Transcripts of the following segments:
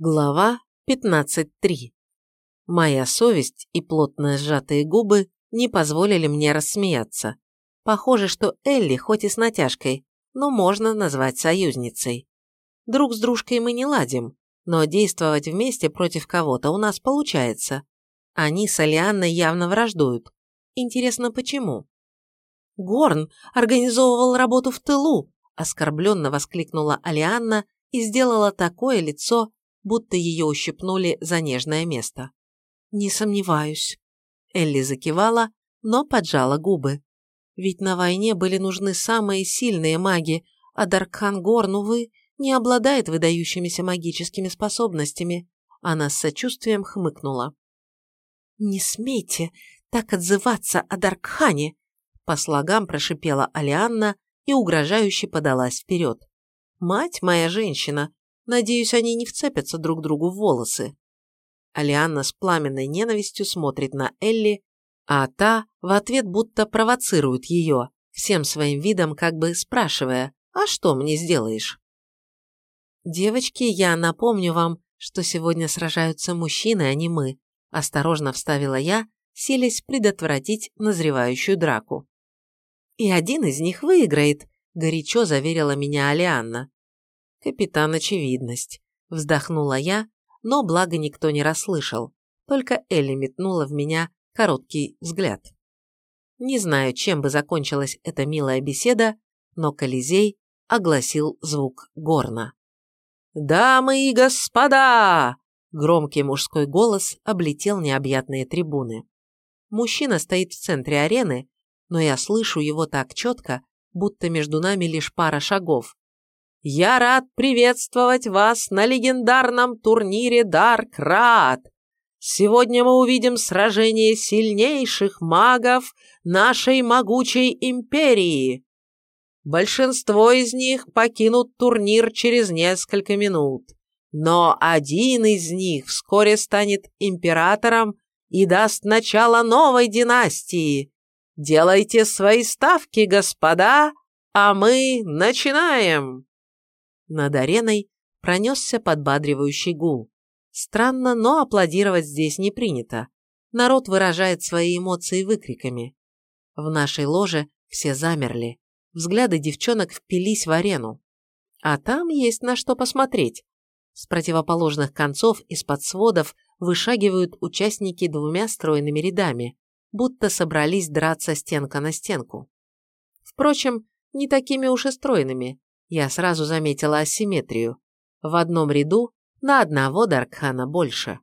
Глава 15.3. Моя совесть и плотно сжатые губы не позволили мне рассмеяться. Похоже, что Элли хоть и с натяжкой, но можно назвать союзницей. Друг с дружкой мы не ладим, но действовать вместе против кого-то у нас получается. Они с Алианной явно враждуют. Интересно, почему? Горн организовывал работу в тылу, оскорбленно воскликнула Алианна и сделала такое лицо, будто ее ущипнули за нежное место. «Не сомневаюсь». Элли закивала, но поджала губы. Ведь на войне были нужны самые сильные маги, а Даркхан Горн, увы, не обладает выдающимися магическими способностями. Она с сочувствием хмыкнула. «Не смейте так отзываться о Даркхане!» По слогам прошипела Алианна и угрожающе подалась вперед. «Мать моя женщина, Надеюсь, они не вцепятся друг другу в волосы. Алианна с пламенной ненавистью смотрит на Элли, а та в ответ будто провоцирует ее, всем своим видом как бы спрашивая, «А что мне сделаешь?» «Девочки, я напомню вам, что сегодня сражаются мужчины, а не мы», осторожно вставила я, селись предотвратить назревающую драку. «И один из них выиграет», горячо заверила меня Алианна. Капитан Очевидность. Вздохнула я, но благо никто не расслышал, только Элли метнула в меня короткий взгляд. Не знаю, чем бы закончилась эта милая беседа, но Колизей огласил звук горна. «Дамы и господа!» Громкий мужской голос облетел необъятные трибуны. Мужчина стоит в центре арены, но я слышу его так четко, будто между нами лишь пара шагов, я рад приветствовать вас на легендарном турнире Даркрат. Сегодня мы увидим сражение сильнейших магов нашей могучей империи. Большинство из них покинут турнир через несколько минут, но один из них вскоре станет императором и даст начало новой династии. Делайте свои ставки, господа, а мы начинаем. Над ареной пронесся подбадривающий гул. Странно, но аплодировать здесь не принято. Народ выражает свои эмоции выкриками. В нашей ложе все замерли. Взгляды девчонок впились в арену. А там есть на что посмотреть. С противоположных концов из-под сводов вышагивают участники двумя стройными рядами, будто собрались драться стенка на стенку. Впрочем, не такими уж и стройными. Я сразу заметила асимметрию. В одном ряду на одного Даркхана больше.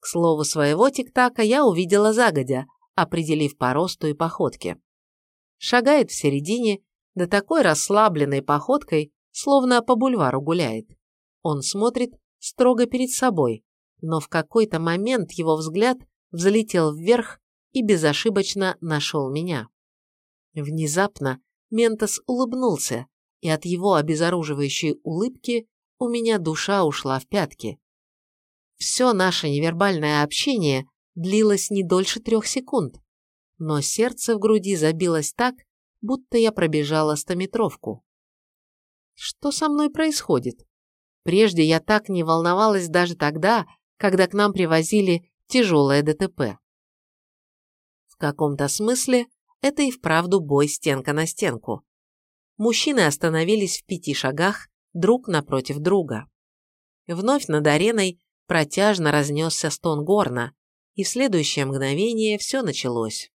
К слову своего тиктака я увидела загодя, определив по росту и походке. Шагает в середине, да такой расслабленной походкой, словно по бульвару гуляет. Он смотрит строго перед собой, но в какой-то момент его взгляд взлетел вверх и безошибочно нашел меня. Внезапно Ментос улыбнулся, и от его обезоруживающей улыбки у меня душа ушла в пятки. Все наше невербальное общение длилось не дольше трех секунд, но сердце в груди забилось так, будто я пробежала стометровку. Что со мной происходит? Прежде я так не волновалась даже тогда, когда к нам привозили тяжелое ДТП. В каком-то смысле это и вправду бой стенка на стенку мужчины остановились в пяти шагах друг напротив друга. Вновь над ареной протяжно разнесся стон горна, и в следующее мгновение все началось.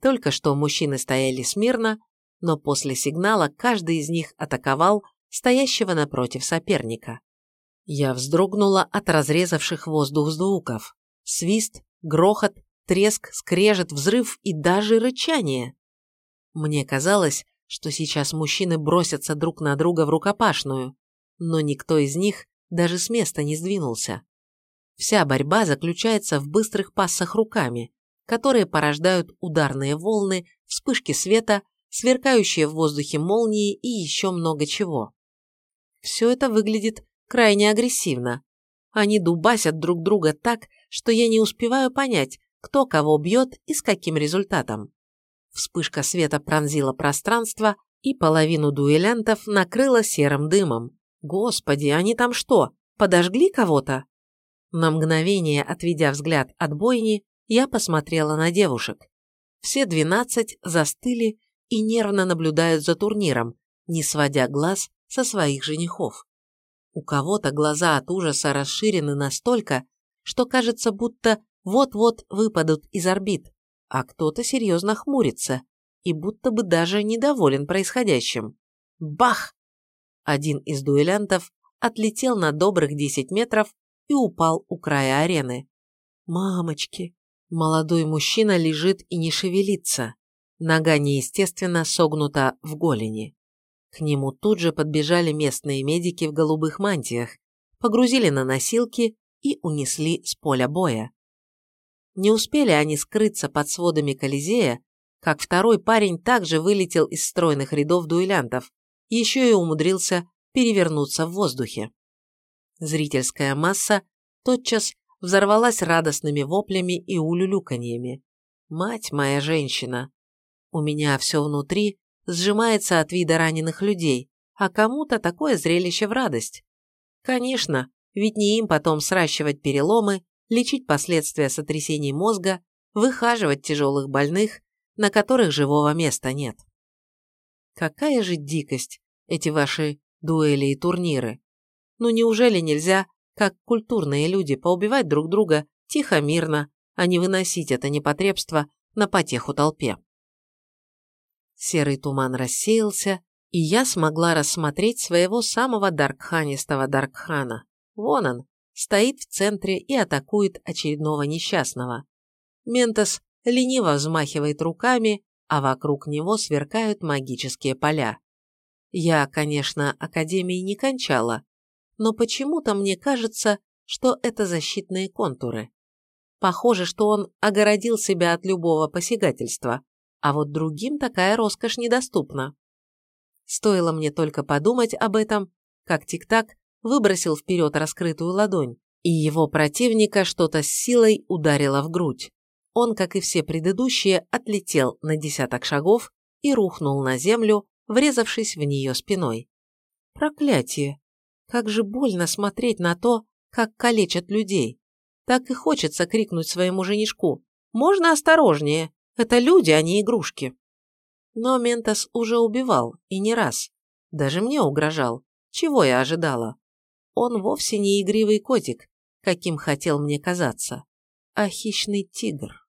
Только что мужчины стояли смирно, но после сигнала каждый из них атаковал стоящего напротив соперника. Я вздрогнула от разрезавших воздух звуков. Свист, грохот, треск, скрежет, взрыв и даже рычание. Мне казалось, что сейчас мужчины бросятся друг на друга в рукопашную, но никто из них даже с места не сдвинулся. Вся борьба заключается в быстрых пассах руками, которые порождают ударные волны, вспышки света, сверкающие в воздухе молнии и еще много чего. Все это выглядит крайне агрессивно. Они дубасят друг друга так, что я не успеваю понять, кто кого бьет и с каким результатом. Вспышка света пронзила пространство, и половину дуэлянтов накрыла серым дымом. Господи, они там что, подожгли кого-то?» На мгновение, отведя взгляд от бойни, я посмотрела на девушек. Все двенадцать застыли и нервно наблюдают за турниром, не сводя глаз со своих женихов. У кого-то глаза от ужаса расширены настолько, что кажется, будто вот-вот выпадут из орбит, а кто-то серьезно хмурится и будто бы даже недоволен происходящим. Бах! Один из дуэлянтов отлетел на добрых 10 метров и упал у края арены. Мамочки! Молодой мужчина лежит и не шевелится. Нога неестественно согнута в голени. К нему тут же подбежали местные медики в голубых мантиях, погрузили на носилки и унесли с поля боя. Не успели они скрыться под сводами Колизея, как второй парень также вылетел из стройных рядов дуэлянтов, еще и умудрился перевернуться в воздухе. Зрительская масса тотчас взорвалась радостными воплями и улюлюканьями. Мать моя женщина! У меня все внутри сжимается от вида раненых людей, а кому-то такое зрелище в радость. Конечно, ведь не им потом сращивать переломы, лечить последствия сотрясений мозга, выхаживать тяжелых больных, на которых живого места нет. Какая же дикость эти ваши дуэли и турниры. Ну неужели нельзя, как культурные люди, поубивать друг друга тихо-мирно, а не выносить это непотребство на потеху толпе? Серый туман рассеялся, и я смогла рассмотреть своего самого даркханистого даркхана. Вон он, стоит в центре и атакует очередного несчастного. Ментос лениво взмахивает руками, а вокруг него сверкают магические поля. Я, конечно, академии не кончала, но почему-то мне кажется, что это защитные контуры. Похоже, что он огородил себя от любого посягательства, а вот другим такая роскошь недоступна. Стоило мне только подумать об этом, как Тик-Так выбросил вперед раскрытую ладонь, и его противника что-то с силой ударило в грудь. Он, как и все предыдущие, отлетел на десяток шагов и рухнул на землю, врезавшись в нее спиной. Проклятие! Как же больно смотреть на то, как калечат людей. Так и хочется крикнуть своему женишку. «Можно осторожнее? Это люди, а не игрушки!» Но Ментос уже убивал, и не раз. Даже мне угрожал. Чего я ожидала? Он вовсе не игривый котик, каким хотел мне казаться, а хищный тигр.